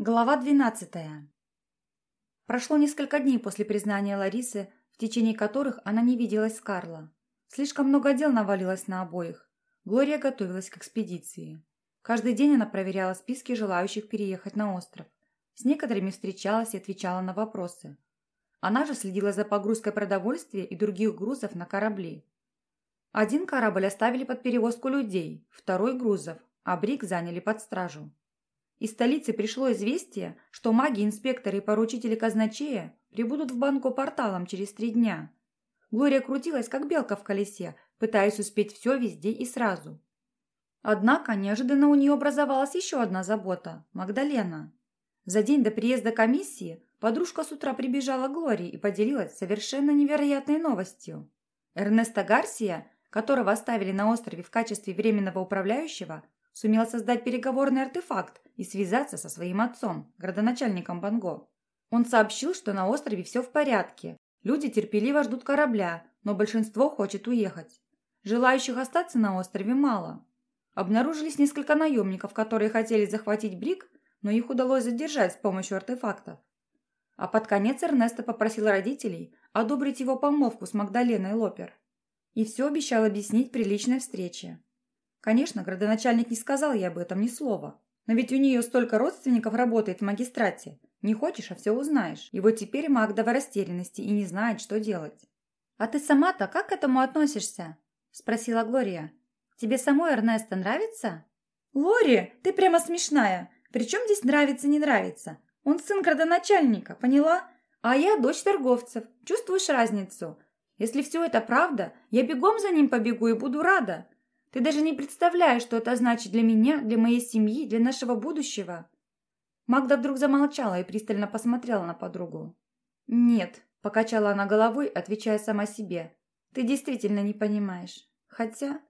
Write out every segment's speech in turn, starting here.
Глава 12. Прошло несколько дней после признания Ларисы, в течение которых она не виделась с Карло. Слишком много дел навалилось на обоих. Глория готовилась к экспедиции. Каждый день она проверяла списки желающих переехать на остров. С некоторыми встречалась и отвечала на вопросы. Она же следила за погрузкой продовольствия и других грузов на корабли. Один корабль оставили под перевозку людей, второй – грузов, а Брик заняли под стражу. Из столицы пришло известие, что маги-инспекторы и поручители казначея прибудут в банку порталом через три дня. Глория крутилась, как белка в колесе, пытаясь успеть все везде и сразу. Однако неожиданно у нее образовалась еще одна забота – Магдалена. За день до приезда комиссии подружка с утра прибежала к Глории и поделилась совершенно невероятной новостью. Эрнеста Гарсия, которого оставили на острове в качестве временного управляющего, сумел создать переговорный артефакт и связаться со своим отцом, градоначальником Банго. Он сообщил, что на острове все в порядке. Люди терпеливо ждут корабля, но большинство хочет уехать. Желающих остаться на острове мало. Обнаружились несколько наемников, которые хотели захватить Брик, но их удалось задержать с помощью артефактов. А под конец Эрнесто попросил родителей одобрить его помолвку с Магдаленой Лопер. И все обещал объяснить при личной встрече. Конечно, градоначальник не сказал ей об этом ни слова. Но ведь у нее столько родственников работает в магистрате. Не хочешь, а все узнаешь. И вот теперь Магда в растерянности и не знает, что делать. «А ты сама-то как к этому относишься?» – спросила Глория. «Тебе самой Эрнесто нравится?» «Лори, ты прямо смешная. Причем здесь нравится-не нравится? Он сын градоначальника, поняла? А я дочь торговцев. Чувствуешь разницу? Если все это правда, я бегом за ним побегу и буду рада. Ты даже не представляешь, что это значит для меня, для моей семьи, для нашего будущего». Магда вдруг замолчала и пристально посмотрела на подругу. «Нет», – покачала она головой, отвечая сама себе. «Ты действительно не понимаешь. Хотя...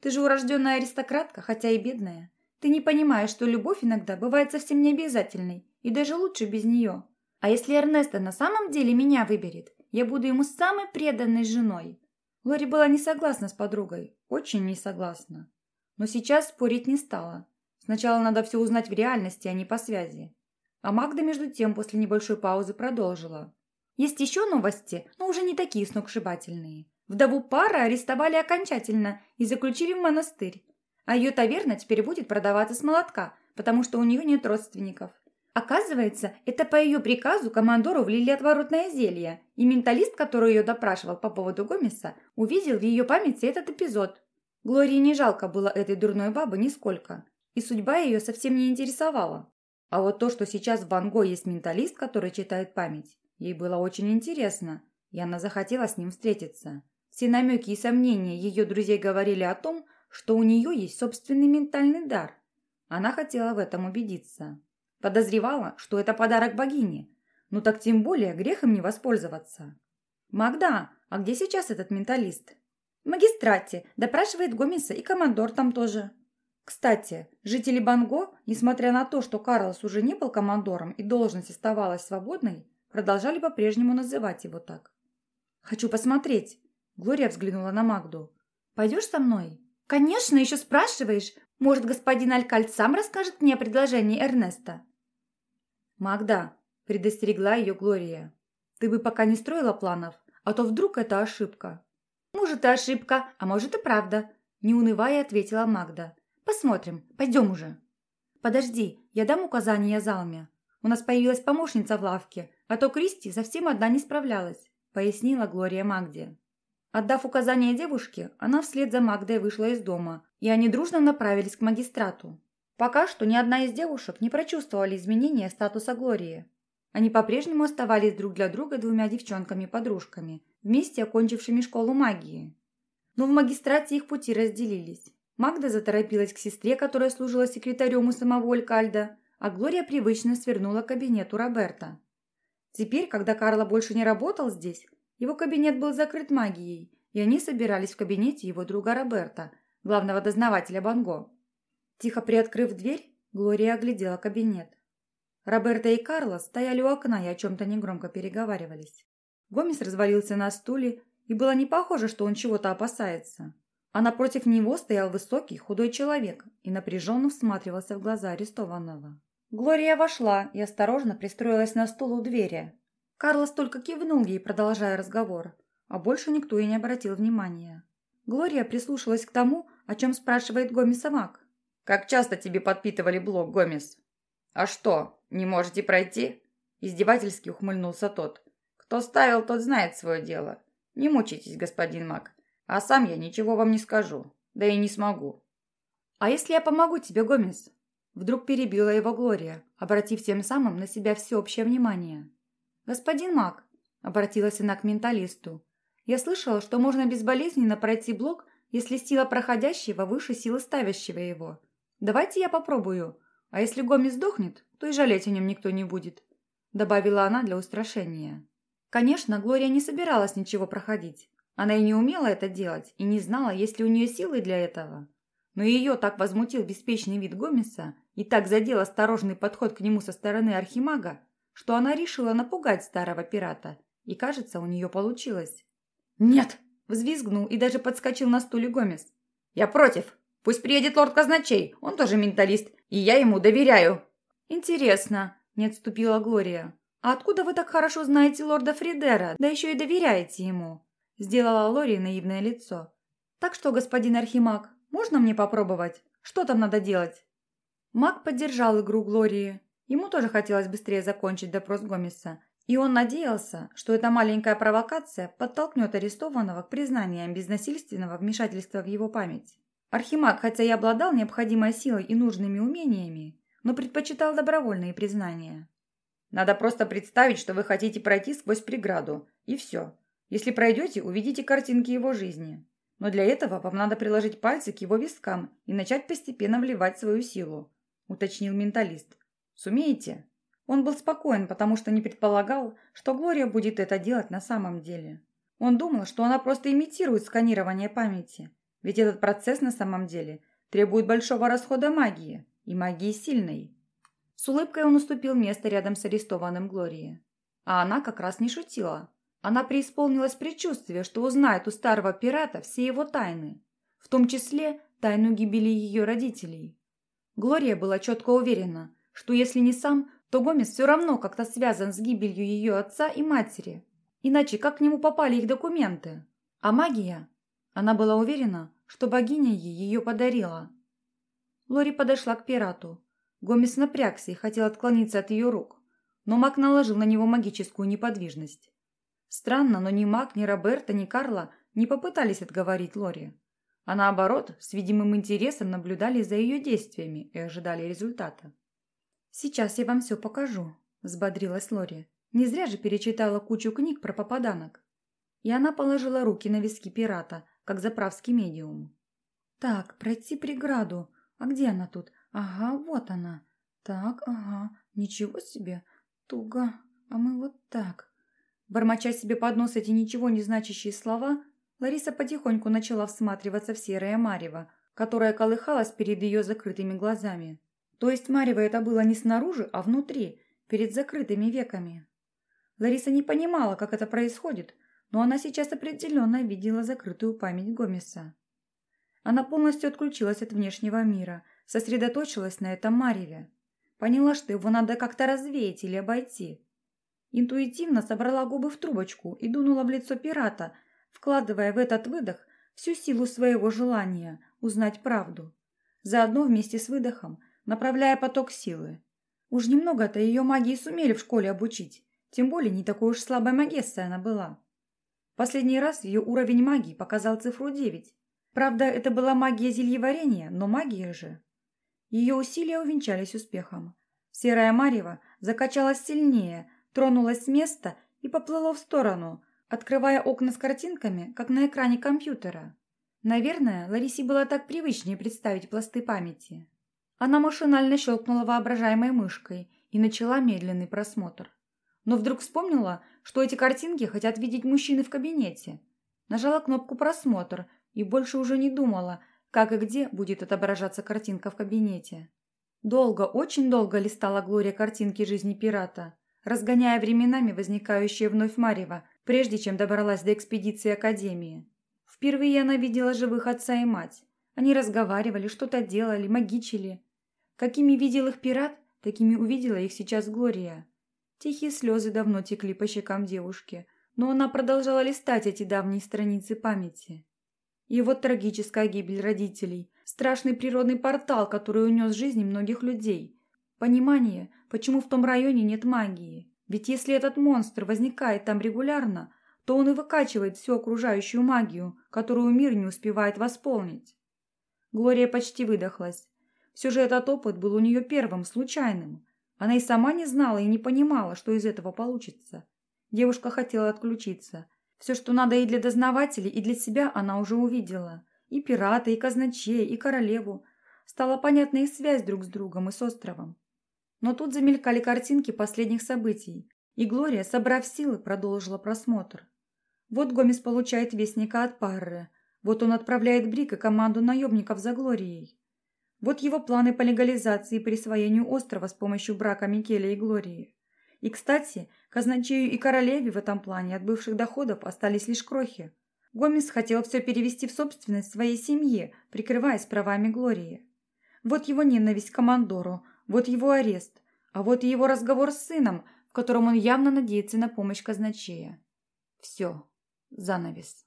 Ты же урожденная аристократка, хотя и бедная. Ты не понимаешь, что любовь иногда бывает совсем необязательной, и даже лучше без нее. А если Эрнесто на самом деле меня выберет, я буду ему самой преданной женой. Лори была не согласна с подругой, очень не согласна. Но сейчас спорить не стала. Сначала надо все узнать в реальности, а не по связи. А Магда, между тем, после небольшой паузы продолжила. Есть еще новости, но уже не такие сногсшибательные. Вдову пара арестовали окончательно и заключили в монастырь. А ее таверна теперь будет продаваться с молотка, потому что у нее нет родственников. Оказывается, это по ее приказу командору влили отворотное зелье, и менталист, который ее допрашивал по поводу Гомеса, увидел в ее памяти этот эпизод. Глории не жалко было этой дурной бабы нисколько, и судьба ее совсем не интересовала. А вот то, что сейчас в Ван Го есть менталист, который читает память, ей было очень интересно, и она захотела с ним встретиться. Все намеки и сомнения ее друзей говорили о том, что у нее есть собственный ментальный дар. Она хотела в этом убедиться. Подозревала, что это подарок богине. Ну так тем более грех им не воспользоваться. «Магда, а где сейчас этот менталист?» «В магистрате. Допрашивает Гомеса и командор там тоже». Кстати, жители Банго, несмотря на то, что Карлос уже не был командором и должность оставалась свободной, продолжали по-прежнему называть его так. «Хочу посмотреть». Глория взглянула на Магду. «Пойдешь со мной?» «Конечно, еще спрашиваешь. Может, господин Алькальд сам расскажет мне о предложении Эрнеста?» «Магда», – предостерегла ее Глория, – «ты бы пока не строила планов, а то вдруг это ошибка». «Может, и ошибка, а может, и правда», – не унывая ответила Магда. «Посмотрим, пойдем уже». «Подожди, я дам указания Залме. У нас появилась помощница в лавке, а то Кристи совсем одна не справлялась», – пояснила Глория Магде. Отдав указание девушке, она вслед за Магдой вышла из дома, и они дружно направились к магистрату. Пока что ни одна из девушек не прочувствовали изменения статуса Глории. Они по-прежнему оставались друг для друга двумя девчонками-подружками, вместе окончившими школу магии. Но в магистрате их пути разделились. Магда заторопилась к сестре, которая служила секретарем у самого Алькальда, а Глория привычно свернула к кабинету Роберта. Теперь, когда Карло больше не работал здесь, его кабинет был закрыт магией, и они собирались в кабинете его друга Роберта, главного дознавателя Банго. Тихо приоткрыв дверь, Глория оглядела кабинет. Роберта и Карлос стояли у окна и о чем-то негромко переговаривались. Гомес развалился на стуле, и было не похоже, что он чего-то опасается. А напротив него стоял высокий, худой человек и напряженно всматривался в глаза арестованного. Глория вошла и осторожно пристроилась на стул у двери. Карлос только кивнул ей, продолжая разговор, а больше никто и не обратил внимания. Глория прислушалась к тому, о чем спрашивает Гомеса Мак. «Как часто тебе подпитывали блок, Гомес?» «А что, не можете пройти?» Издевательски ухмыльнулся тот. «Кто ставил, тот знает свое дело. Не мучайтесь, господин Мак. А сам я ничего вам не скажу. Да и не смогу». «А если я помогу тебе, Гомес?» Вдруг перебила его Глория, обратив тем самым на себя всеобщее внимание. «Господин Мак», — обратилась она к менталисту, «я слышала, что можно безболезненно пройти блок, если сила проходящего выше силы ставящего его. Давайте я попробую, а если Гомес сдохнет, то и жалеть о нем никто не будет», — добавила она для устрашения. Конечно, Глория не собиралась ничего проходить. Она и не умела это делать, и не знала, есть ли у нее силы для этого. Но ее так возмутил беспечный вид Гомеса и так задел осторожный подход к нему со стороны архимага, что она решила напугать старого пирата, и, кажется, у нее получилось. «Нет!» – взвизгнул и даже подскочил на стуле Гомес. «Я против! Пусть приедет лорд Казначей, он тоже менталист, и я ему доверяю!» «Интересно!» – не отступила Глория. «А откуда вы так хорошо знаете лорда Фридера, да еще и доверяете ему?» – сделала Лори наивное лицо. «Так что, господин Архимаг, можно мне попробовать? Что там надо делать?» Маг поддержал игру Глории. Ему тоже хотелось быстрее закончить допрос Гомеса, и он надеялся, что эта маленькая провокация подтолкнет арестованного к признаниям безнасильственного вмешательства в его память. Архимаг, хотя и обладал необходимой силой и нужными умениями, но предпочитал добровольные признания. «Надо просто представить, что вы хотите пройти сквозь преграду, и все. Если пройдете, увидите картинки его жизни. Но для этого вам надо приложить пальцы к его вискам и начать постепенно вливать свою силу», – уточнил менталист. Сумеете?» Он был спокоен, потому что не предполагал, что Глория будет это делать на самом деле. Он думал, что она просто имитирует сканирование памяти, ведь этот процесс на самом деле требует большого расхода магии, и магии сильной. С улыбкой он уступил место рядом с арестованным Глории. А она как раз не шутила. Она преисполнилась предчувствия, что узнает у старого пирата все его тайны, в том числе тайну гибели ее родителей. Глория была четко уверена, что если не сам, то Гомес все равно как-то связан с гибелью ее отца и матери. Иначе как к нему попали их документы? А магия? Она была уверена, что богиня ей ее подарила. Лори подошла к пирату. Гомес напрягся и хотел отклониться от ее рук, но маг наложил на него магическую неподвижность. Странно, но ни маг, ни Роберта, ни Карла не попытались отговорить Лори, а наоборот, с видимым интересом наблюдали за ее действиями и ожидали результата. «Сейчас я вам все покажу», – взбодрилась Лори. Не зря же перечитала кучу книг про попаданок. И она положила руки на виски пирата, как заправский медиум. «Так, пройти преграду. А где она тут? Ага, вот она. Так, ага, ничего себе. Туго. А мы вот так». Бормоча себе под нос эти ничего не значащие слова, Лариса потихоньку начала всматриваться в серое марево, которое колыхалось перед ее закрытыми глазами. То есть Марева это было не снаружи, а внутри, перед закрытыми веками. Лариса не понимала, как это происходит, но она сейчас определенно видела закрытую память Гомеса. Она полностью отключилась от внешнего мира, сосредоточилась на этом Мареве. Поняла, что его надо как-то развеять или обойти. Интуитивно собрала губы в трубочку и дунула в лицо пирата, вкладывая в этот выдох всю силу своего желания узнать правду. Заодно вместе с выдохом направляя поток силы. Уж немного-то ее магии сумели в школе обучить, тем более не такой уж слабой магессой она была. Последний раз ее уровень магии показал цифру 9. Правда, это была магия зельеварения, но магия же. Ее усилия увенчались успехом. Серая Марева закачалась сильнее, тронулась с места и поплыла в сторону, открывая окна с картинками, как на экране компьютера. Наверное, Ларисе было так привычнее представить пласты памяти. Она машинально щелкнула воображаемой мышкой и начала медленный просмотр. Но вдруг вспомнила, что эти картинки хотят видеть мужчины в кабинете. Нажала кнопку «Просмотр» и больше уже не думала, как и где будет отображаться картинка в кабинете. Долго, очень долго листала Глория картинки жизни пирата, разгоняя временами возникающее вновь марево, прежде чем добралась до экспедиции Академии. Впервые она видела живых отца и мать. Они разговаривали, что-то делали, магичили. Какими видел их пират, Такими увидела их сейчас Глория. Тихие слезы давно текли по щекам девушки, но она продолжала листать эти давние страницы памяти. И вот трагическая гибель родителей, страшный природный портал, который унес жизни многих людей. Понимание, почему в том районе нет магии. Ведь если этот монстр возникает там регулярно, то он и выкачивает всю окружающую магию, которую мир не успевает восполнить. Глория почти выдохлась. Все же этот опыт был у нее первым, случайным. Она и сама не знала и не понимала, что из этого получится. Девушка хотела отключиться. Все, что надо и для дознавателей, и для себя, она уже увидела. И пирата, и казначея, и королеву. Стала понятна их связь друг с другом и с островом. Но тут замелькали картинки последних событий, и Глория, собрав силы, продолжила просмотр. Вот Гомес получает вестника от Парры, вот он отправляет Брик и команду наемников за Глорией. Вот его планы по легализации и присвоению острова с помощью брака Микеля и Глории. И, кстати, казначею и королеве в этом плане от бывших доходов остались лишь крохи. Гомес хотел все перевести в собственность своей семье, прикрываясь правами Глории. Вот его ненависть к командору, вот его арест, а вот и его разговор с сыном, в котором он явно надеется на помощь казначея. Все. Занавес.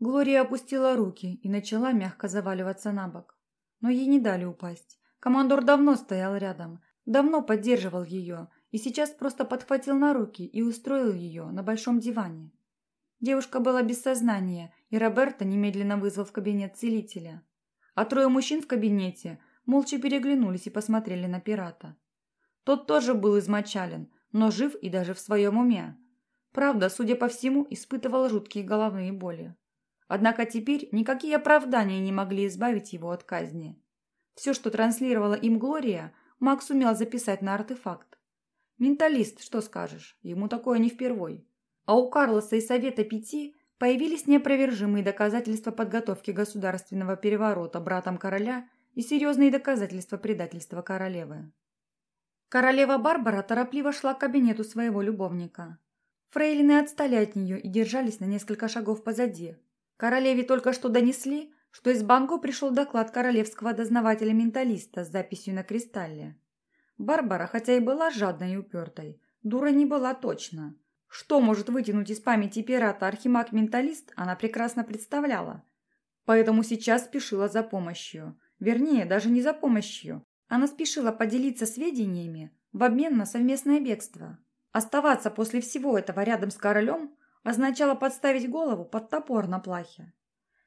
Глория опустила руки и начала мягко заваливаться на бок но ей не дали упасть. Командор давно стоял рядом, давно поддерживал ее и сейчас просто подхватил на руки и устроил ее на большом диване. Девушка была без сознания, и Роберто немедленно вызвал в кабинет целителя. А трое мужчин в кабинете молча переглянулись и посмотрели на пирата. Тот тоже был измочален, но жив и даже в своем уме. Правда, судя по всему, испытывал жуткие головные боли. Однако теперь никакие оправдания не могли избавить его от казни. Все, что транслировала им Глория, Маг сумел записать на артефакт. Менталист, что скажешь, ему такое не впервой. А у Карлоса и Совета Пяти появились неопровержимые доказательства подготовки государственного переворота братом короля и серьезные доказательства предательства королевы. Королева Барбара торопливо шла к кабинету своего любовника. Фрейлины отстали от нее и держались на несколько шагов позади, Королеве только что донесли, что из Банго пришел доклад королевского дознавателя-менталиста с записью на кристалле. Барбара, хотя и была жадной и упертой, дура не была точно. Что может вытянуть из памяти пирата архимаг-менталист, она прекрасно представляла. Поэтому сейчас спешила за помощью. Вернее, даже не за помощью. Она спешила поделиться сведениями в обмен на совместное бегство. Оставаться после всего этого рядом с королем означало подставить голову под топор на плахе.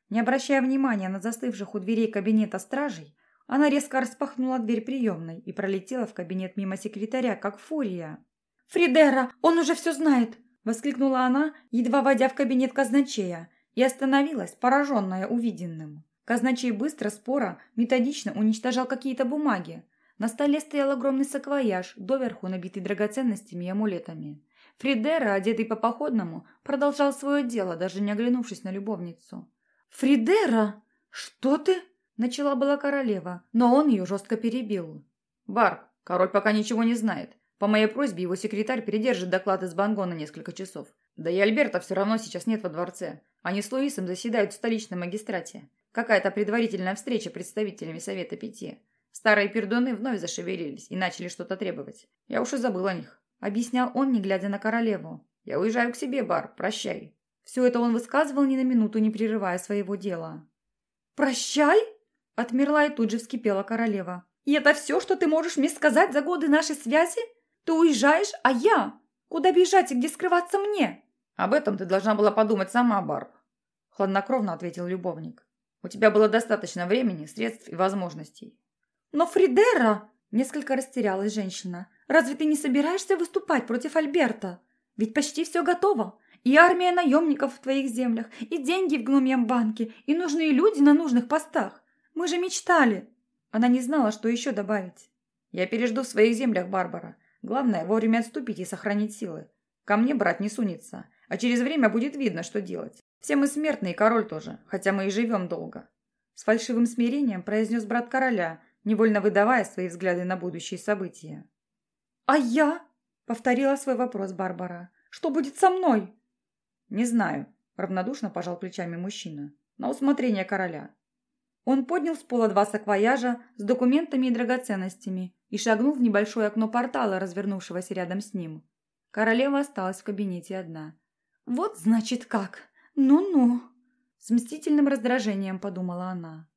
Не обращая внимания на застывших у дверей кабинета стражей, она резко распахнула дверь приемной и пролетела в кабинет мимо секретаря, как фурия. «Фридера, он уже все знает!» – воскликнула она, едва войдя в кабинет казначея, и остановилась, пораженная увиденным. Казначей быстро, споро, методично уничтожал какие-то бумаги. На столе стоял огромный саквояж, доверху набитый драгоценностями и амулетами. Фридера, одетый по походному, продолжал свое дело, даже не оглянувшись на любовницу. «Фридера? Что ты?» – начала была королева, но он ее жестко перебил. «Барк, король пока ничего не знает. По моей просьбе его секретарь передержит доклад из Банго на несколько часов. Да и Альберта все равно сейчас нет во дворце. Они с Луисом заседают в столичном магистрате. Какая-то предварительная встреча представителями Совета Пяти. Старые пердуны вновь зашевелились и начали что-то требовать. Я уж и забыл о них. Объяснял он, не глядя на королеву. «Я уезжаю к себе, Бар, прощай». Все это он высказывал ни на минуту, не прерывая своего дела. «Прощай?» Отмерла и тут же вскипела королева. «И это все, что ты можешь мне сказать за годы нашей связи? Ты уезжаешь, а я? Куда бежать и где скрываться мне?» «Об этом ты должна была подумать сама, Барб», — хладнокровно ответил любовник. «У тебя было достаточно времени, средств и возможностей». «Но Фридера!» — несколько растерялась женщина. Разве ты не собираешься выступать против Альберта? Ведь почти все готово. И армия наемников в твоих землях, и деньги в гномьем банке, и нужные люди на нужных постах. Мы же мечтали. Она не знала, что еще добавить. Я пережду в своих землях, Барбара. Главное, вовремя отступить и сохранить силы. Ко мне брат не сунется, а через время будет видно, что делать. Все мы смертные, король тоже, хотя мы и живем долго. С фальшивым смирением произнес брат короля, невольно выдавая свои взгляды на будущие события. «А я?» – повторила свой вопрос Барбара. «Что будет со мной?» «Не знаю», – равнодушно пожал плечами мужчина. «На усмотрение короля». Он поднял с пола два саквояжа с документами и драгоценностями и шагнул в небольшое окно портала, развернувшегося рядом с ним. Королева осталась в кабинете одна. «Вот значит как! Ну-ну!» С мстительным раздражением подумала она.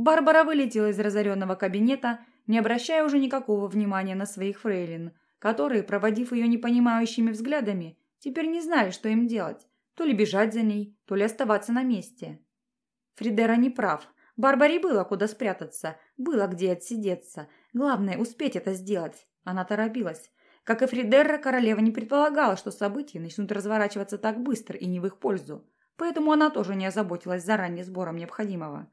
Барбара вылетела из разоренного кабинета, не обращая уже никакого внимания на своих фрейлин, которые, проводив ее непонимающими взглядами, теперь не знали, что им делать, то ли бежать за ней, то ли оставаться на месте. Фридера не прав. Барбаре было куда спрятаться, было где отсидеться. Главное, успеть это сделать. Она торопилась. Как и Фридерра, королева не предполагала, что события начнут разворачиваться так быстро и не в их пользу. Поэтому она тоже не озаботилась заранее сбором необходимого.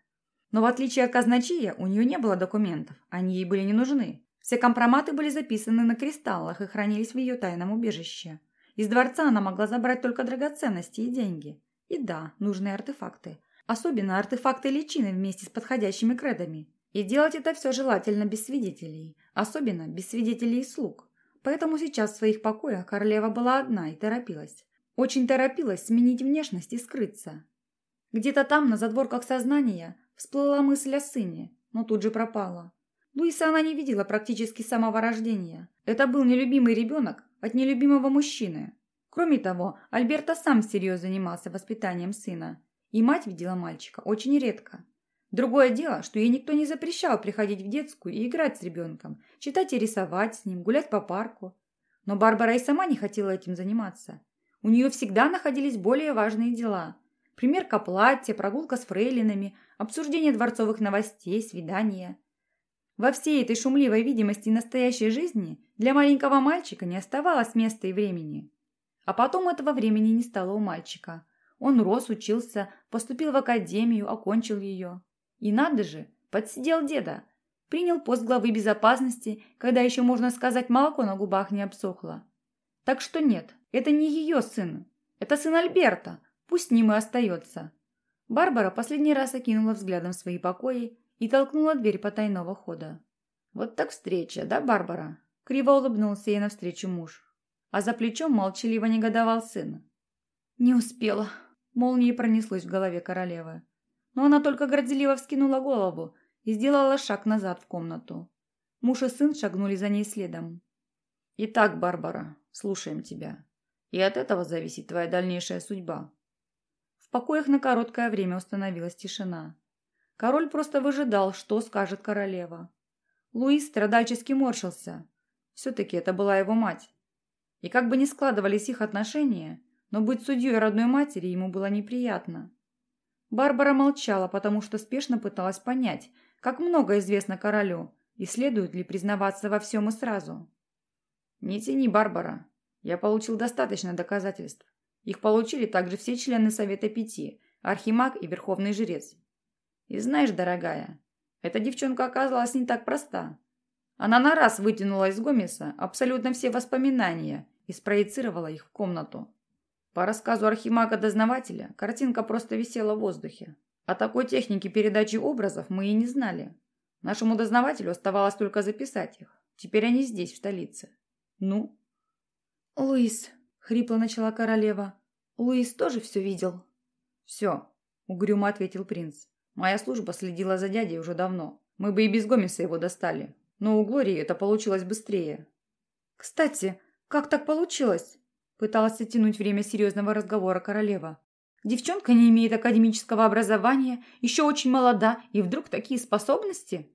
Но в отличие от казначея, у нее не было документов, они ей были не нужны. Все компроматы были записаны на кристаллах и хранились в ее тайном убежище. Из дворца она могла забрать только драгоценности и деньги. И да, нужные артефакты. Особенно артефакты личины вместе с подходящими кредами. И делать это все желательно без свидетелей. Особенно без свидетелей и слуг. Поэтому сейчас в своих покоях королева была одна и торопилась. Очень торопилась сменить внешность и скрыться. Где-то там, на задворках сознания, всплыла мысль о сыне, но тут же пропала. Луиса она не видела практически с самого рождения. Это был нелюбимый ребенок от нелюбимого мужчины. Кроме того, Альберто сам всерьез занимался воспитанием сына, и мать видела мальчика очень редко. Другое дело, что ей никто не запрещал приходить в детскую и играть с ребенком, читать и рисовать с ним, гулять по парку. Но Барбара и сама не хотела этим заниматься. У нее всегда находились более важные дела. Примерка платья, прогулка с фрейлинами, обсуждение дворцовых новостей, свидания – во всей этой шумливой видимости настоящей жизни для маленького мальчика не оставалось места и времени. А потом этого времени не стало у мальчика. Он рос, учился, поступил в академию, окончил ее. И надо же, подсидел деда. Принял пост главы безопасности, когда еще, можно сказать, молоко на губах не обсохло. Так что нет, это не ее сын. Это сын Альберта. Пусть с ним и остается. Барбара последний раз окинула взглядом свои покои и толкнула дверь потайного хода. «Вот так встреча, да, Барбара?» Криво улыбнулся ей навстречу муж. А за плечом молчаливо негодовал сын. «Не успела!» Молнией пронеслось в голове королевы. Но она только горделиво вскинула голову и сделала шаг назад в комнату. Муж и сын шагнули за ней следом. «Итак, Барбара, слушаем тебя. И от этого зависит твоя дальнейшая судьба». В покоях на короткое время установилась тишина. Король просто выжидал, что скажет королева. Луис страдальчески морщился. Все-таки это была его мать. И как бы ни складывались их отношения, но быть судьей родной матери ему было неприятно. Барбара молчала, потому что спешно пыталась понять, как много известно королю, и следует ли признаваться во всем и сразу. «Не тяни, Барбара. Я получил достаточно доказательств. Их получили также все члены Совета Пяти, Архимаг и Верховный Жрец. И знаешь, дорогая, эта девчонка оказалась не так проста. Она на раз вытянула из Гомеса абсолютно все воспоминания и спроецировала их в комнату. По рассказу архимага-дознавателя, картинка просто висела в воздухе. О такой технике передачи образов мы и не знали. Нашему дознавателю оставалось только записать их. Теперь они здесь, в столице. Ну? Луис, хрипло начала королева. Луис тоже все видел? Все, угрюмо ответил принц. Моя служба следила за дядей уже давно. Мы бы и без Гомеса его достали. Но у Глории это получилось быстрее. Кстати, как так получилось? Пыталась оттянуть время серьезного разговора королева. Девчонка не имеет академического образования, еще очень молода, и вдруг такие способности?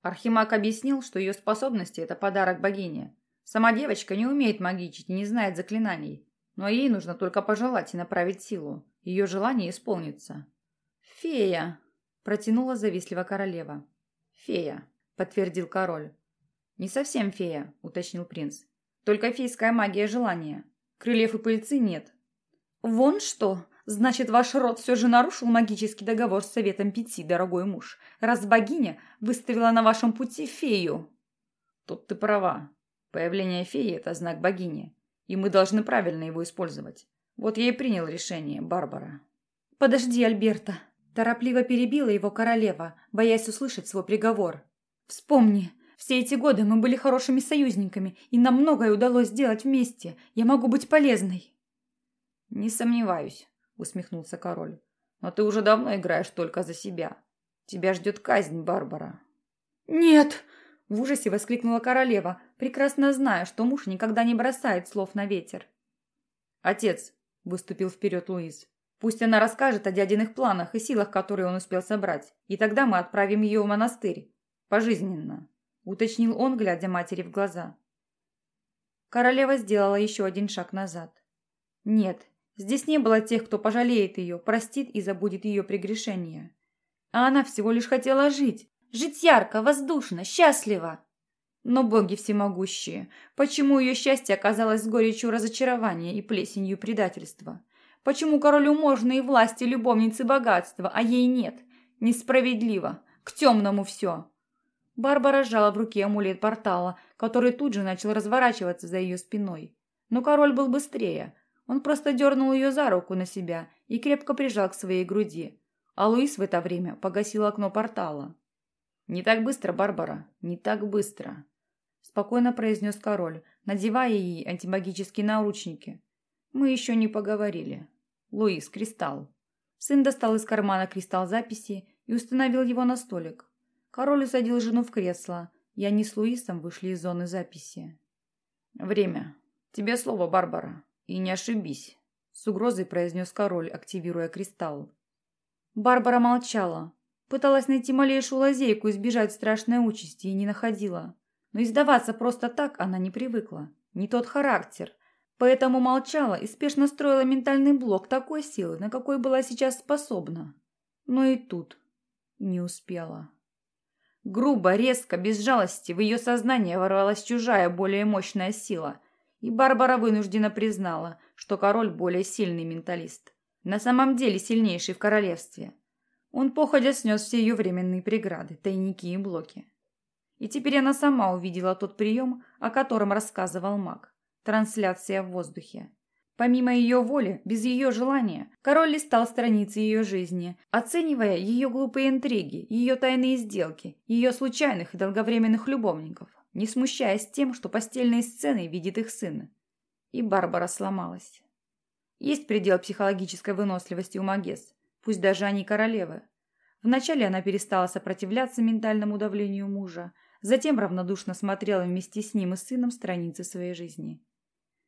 Архимаг объяснил, что ее способности – это подарок богине. Сама девочка не умеет магичить и не знает заклинаний. Но ей нужно только пожелать и направить силу. Ее желание исполнится. «Фея!» – протянула завистливо королева. «Фея», – подтвердил король. «Не совсем фея», – уточнил принц. «Только фейская магия желания. Крыльев и пыльцы нет». «Вон что! Значит, ваш род все же нарушил магический договор с Советом Пяти, дорогой муж, раз богиня выставила на вашем пути фею». «Тут ты права. Появление феи – это знак богини, и мы должны правильно его использовать. Вот я и принял решение, Барбара». «Подожди, Альберта», Торопливо перебила его королева, боясь услышать свой приговор. «Вспомни, все эти годы мы были хорошими союзниками, и нам многое удалось сделать вместе. Я могу быть полезной». «Не сомневаюсь», — усмехнулся король. «Но ты уже давно играешь только за себя. Тебя ждет казнь, Барбара». «Нет!» – в ужасе воскликнула королева, прекрасно зная, что муж никогда не бросает слов на ветер. «Отец», – выступил вперед Луис, – «пусть она расскажет о дядиных планах и силах, которые он успел собрать, и тогда мы отправим ее в монастырь. Пожизненно», – уточнил он, глядя матери в глаза. Королева сделала еще один шаг назад. Нет, здесь не было тех, кто пожалеет ее, простит и забудет ее прегрешения. А она всего лишь хотела жить. Жить ярко, воздушно, счастливо. Но боги всемогущие, почему ее счастье оказалось с горечью разочарования и плесенью предательства? Почему королю можно и власти, любовницы богатства, а ей нет? Несправедливо. К темному все. Барбара сжала в руке амулет портала, который тут же начал разворачиваться за ее спиной. Но король был быстрее. Он просто дернул ее за руку на себя и крепко прижал к своей груди. А Луис в это время погасил окно портала. «Не так быстро, Барбара, не так быстро», – спокойно произнес король, надевая ей антимагические наручники. «Мы еще не поговорили. Луис, кристалл». Сын достал из кармана кристалл записи и установил его на столик. Король усадил жену в кресло, и они с Луисом вышли из зоны записи. «Время. Тебе слово, Барбара. И не ошибись», — с угрозой произнес король, активируя кристалл. Барбара молчала, пыталась найти малейшую лазейку избежать страшной участи и не находила. Но издаваться просто так она не привыкла. Не тот характер. Поэтому молчала и спешно строила ментальный блок такой силы, на какой была сейчас способна. Но и тут не успела. Грубо, резко, без жалости в ее сознание ворвалась чужая, более мощная сила. И Барбара вынуждена признала, что король более сильный менталист. На самом деле сильнейший в королевстве. Он походя снес все ее временные преграды, тайники и блоки. И теперь она сама увидела тот прием, о котором рассказывал маг. Трансляция в воздухе. Помимо ее воли, без ее желания, король листал страницы ее жизни, оценивая ее глупые интриги, ее тайные сделки, ее случайных и долговременных любовников, не смущаясь тем, что постельные сцены видит их сын. И Барбара сломалась. Есть предел психологической выносливости у Магес, пусть даже они королевы. Вначале она перестала сопротивляться ментальному давлению мужа, затем равнодушно смотрела вместе с ним и сыном страницы своей жизни.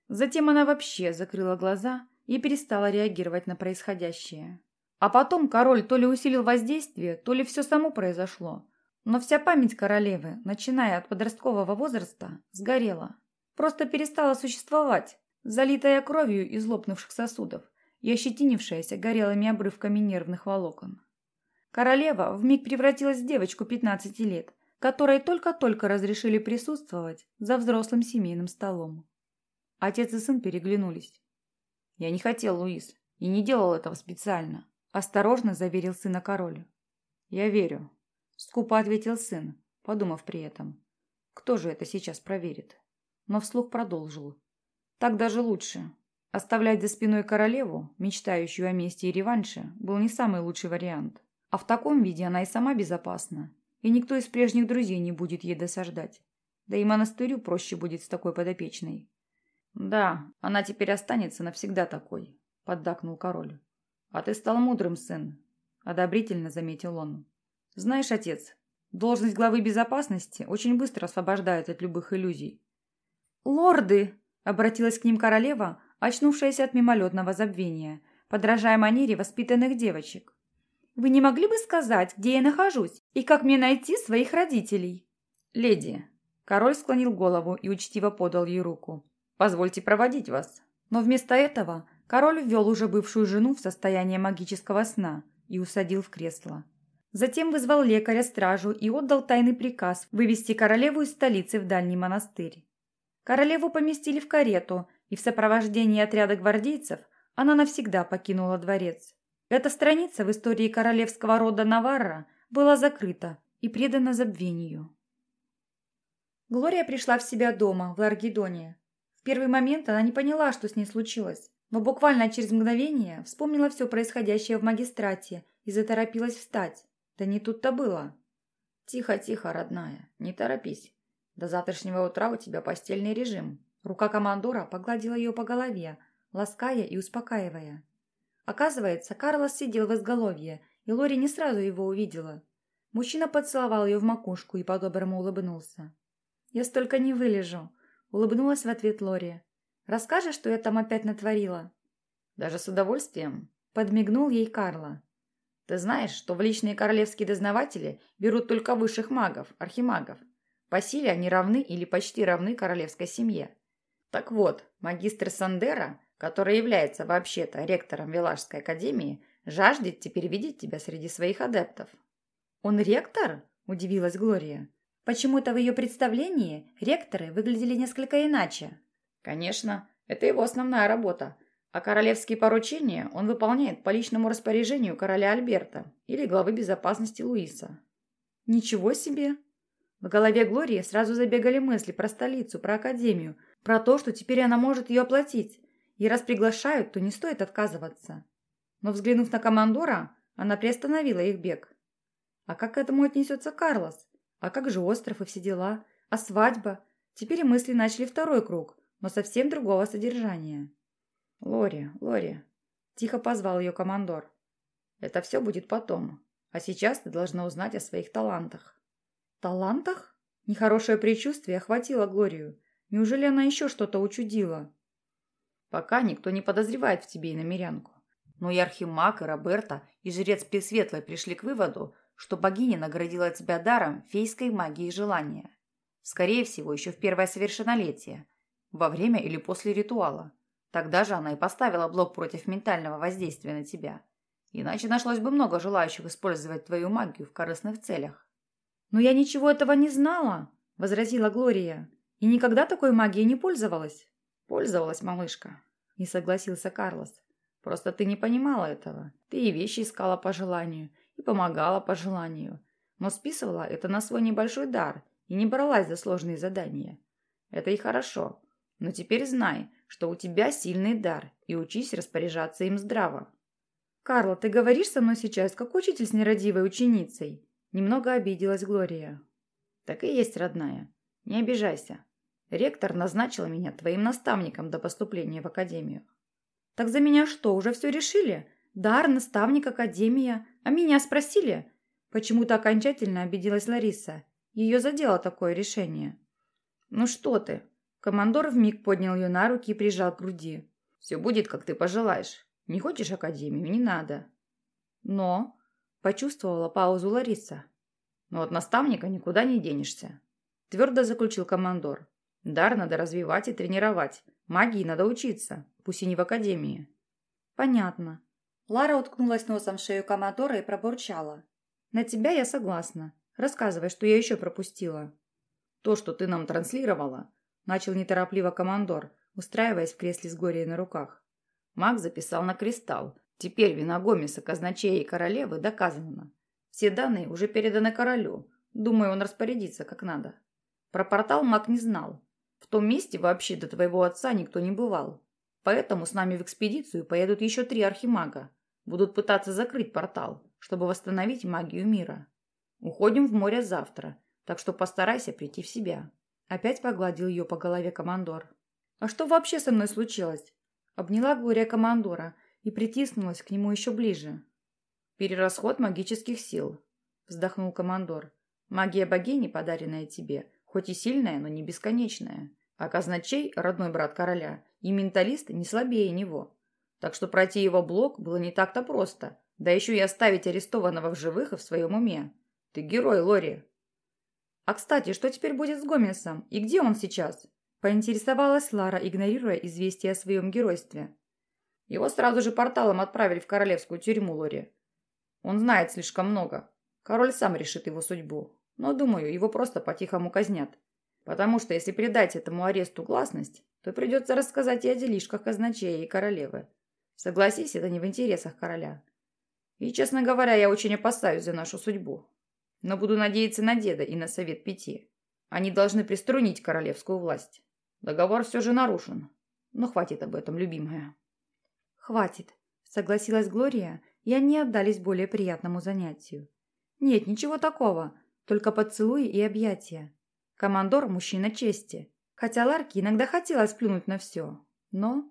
Затем она вообще закрыла глаза и перестала реагировать на происходящее. А потом король то ли усилил воздействие, то ли все само произошло. Но вся память королевы, начиная от подросткового возраста, сгорела. Просто перестала существовать, залитая кровью из лопнувших сосудов и ощетинившаяся горелыми обрывками нервных волокон. Королева вмиг превратилась в девочку 15 лет, которой только-только разрешили присутствовать за взрослым семейным столом. Отец и сын переглянулись. «Я не хотел, Луис, и не делал этого специально», – осторожно заверил сына король. «Я верю», – скупо ответил сын, подумав при этом. «Кто же это сейчас проверит?» Но вслух продолжил. «Так даже лучше. Оставлять за спиной королеву, мечтающую о мести и реванше, был не самый лучший вариант. А в таком виде она и сама безопасна, и никто из прежних друзей не будет ей досаждать. Да и монастырю проще будет с такой подопечной. «Да, она теперь останется навсегда такой», — поддакнул король. «А ты стал мудрым, сын», — одобрительно заметил он. «Знаешь, отец, должность главы безопасности очень быстро освобождает от любых иллюзий». «Лорды!» — обратилась к ним королева, очнувшаяся от мимолетного забвения, подражая манере воспитанных девочек. «Вы не могли бы сказать, где я нахожусь и как мне найти своих родителей?» «Леди!» Король склонил голову и учтиво подал ей руку. Позвольте проводить вас». Но вместо этого король ввел уже бывшую жену в состояние магического сна и усадил в кресло. Затем вызвал лекаря-стражу и отдал тайный приказ вывести королеву из столицы в дальний монастырь. Королеву поместили в карету, и в сопровождении отряда гвардейцев она навсегда покинула дворец. Эта страница в истории королевского рода Наварра была закрыта и предана забвению. Глория пришла в себя дома, в Ларгидоне, первый момент она не поняла, что с ней случилось, но буквально через мгновение вспомнила все происходящее в магистрате и заторопилась встать. Да не тут-то было. «Тихо, тихо, родная, не торопись. До завтрашнего утра у тебя постельный режим». Рука командора погладила ее по голове, лаская и успокаивая. Оказывается, Карлос сидел в изголовье, и Лори не сразу его увидела. Мужчина поцеловал ее в макушку и по-доброму улыбнулся. «Я столько не вылежу», — улыбнулась в ответ Лори. «Расскажешь, что я там опять натворила?» «Даже с удовольствием», — подмигнул ей Карла. «Ты знаешь, что в личные королевские дознаватели берут только высших магов, архимагов. По силе они равны или почти равны королевской семье. Так вот, магистр Сандера, который является вообще-то ректором Вилажской академии, жаждет теперь видеть тебя среди своих адептов». «Он ректор?» – удивилась Глория. «Почему-то в ее представлении ректоры выглядели несколько иначе». «Конечно, это его основная работа. А королевские поручения он выполняет по личному распоряжению короля Альберта или главы безопасности Луиса». «Ничего себе!» В голове Глории сразу забегали мысли про столицу, про академию, про то, что теперь она может ее оплатить. И раз приглашают, то не стоит отказываться. Но взглянув на командора, она приостановила их бег. А как к этому отнесется Карлос? А как же остров и все дела? А свадьба? Теперь мысли начали второй круг, но совсем другого содержания. «Лори, Лори!» – тихо позвал ее командор. «Это все будет потом. А сейчас ты должна узнать о своих талантах». «Талантах?» Нехорошее предчувствие охватило Глорию. Неужели она еще что-то учудила? «Пока никто не подозревает в тебе и намерянку. Но и Архимаг, и Роберта, и жрец Пресветлой пришли к выводу, что богиня наградила тебя даром фейской магии желания. Скорее всего, еще в первое совершеннолетие, во время или после ритуала. Тогда же она и поставила блок против ментального воздействия на тебя. Иначе нашлось бы много желающих использовать твою магию в корыстных целях. «Но я ничего этого не знала», – возразила Глория. «И никогда такой магией не пользовалась». «Пользовалась, малышка», – не согласился Карлос. «Просто ты не понимала этого. Ты и вещи искала по желанию, и помогала по желанию, но списывала это на свой небольшой дар и не бралась за сложные задания. Это и хорошо. Но теперь знай, что у тебя сильный дар, и учись распоряжаться им здраво. «Карла, ты говоришь со мной сейчас, как учитель с нерадивой ученицей?» Немного обиделась Глория. «Так и есть, родная. Не обижайся. Ректор назначил меня твоим наставником до поступления в академию». «Так за меня что, уже все решили? Дар, наставник, академия. А меня спросили?» Почему-то окончательно обиделась Лариса. Ее задело такое решение. «Ну что ты?» Командор вмиг поднял ее на руки и прижал к груди. «Все будет, как ты пожелаешь. Не хочешь академию? Не надо». «Но...» Почувствовала паузу Лариса. «Но от наставника никуда не денешься», – твердо заключил командор. «Дар надо развивать и тренировать. Магии надо учиться, пусть и не в академии». «Понятно», Лара уткнулась носом в шею Комодора и пробурчала. «На тебя я согласна. Рассказывай, что я еще пропустила». «То, что ты нам транслировала», – начал неторопливо командор, устраиваясь в кресле с Горией на руках. Маг записал на кристалл. Теперь вина Гомеса, казначея и королевы доказана. Все данные уже переданы королю. Думаю, он распорядится как надо. Про портал маг не знал. В том месте вообще до твоего отца никто не бывал. Поэтому с нами в экспедицию поедут еще три архимага. Будут пытаться закрыть портал, чтобы восстановить магию мира. Уходим в море завтра, так что постарайся прийти в себя». Опять погладил ее по голове командор. «А что вообще со мной случилось?» Обняла Глория командора и притиснулась к нему еще ближе. «Перерасход магических сил», – вздохнул командор. «Магия богини, подаренная тебе, хоть и сильная, но не бесконечная. А казначей, родной брат короля, и менталист не слабее него. Так что пройти его блок было не так-то просто. Да еще и оставить арестованного в живых и в своем уме. Ты герой, Лори. А, кстати, что теперь будет с Гомесом? И где он сейчас? Поинтересовалась Лара, игнорируя известие о своем геройстве. Его сразу же порталом отправили в королевскую тюрьму, Лори. Он знает слишком много. Король сам решит его судьбу. Но, думаю, его просто по-тихому казнят. Потому что если придать этому аресту гласность, то придется рассказать и о делишках казначея и королевы. Согласись, это не в интересах короля. И, честно говоря, я очень опасаюсь за нашу судьбу. Но буду надеяться на деда и на совет пяти. Они должны приструнить королевскую власть. Договор все же нарушен. Но хватит об этом, любимая. Хватит, согласилась Глория, и они отдались более приятному занятию. Нет, ничего такого, только поцелуи и объятия. Командор – мужчина чести. Хотя Ларке иногда хотелось плюнуть на все. Но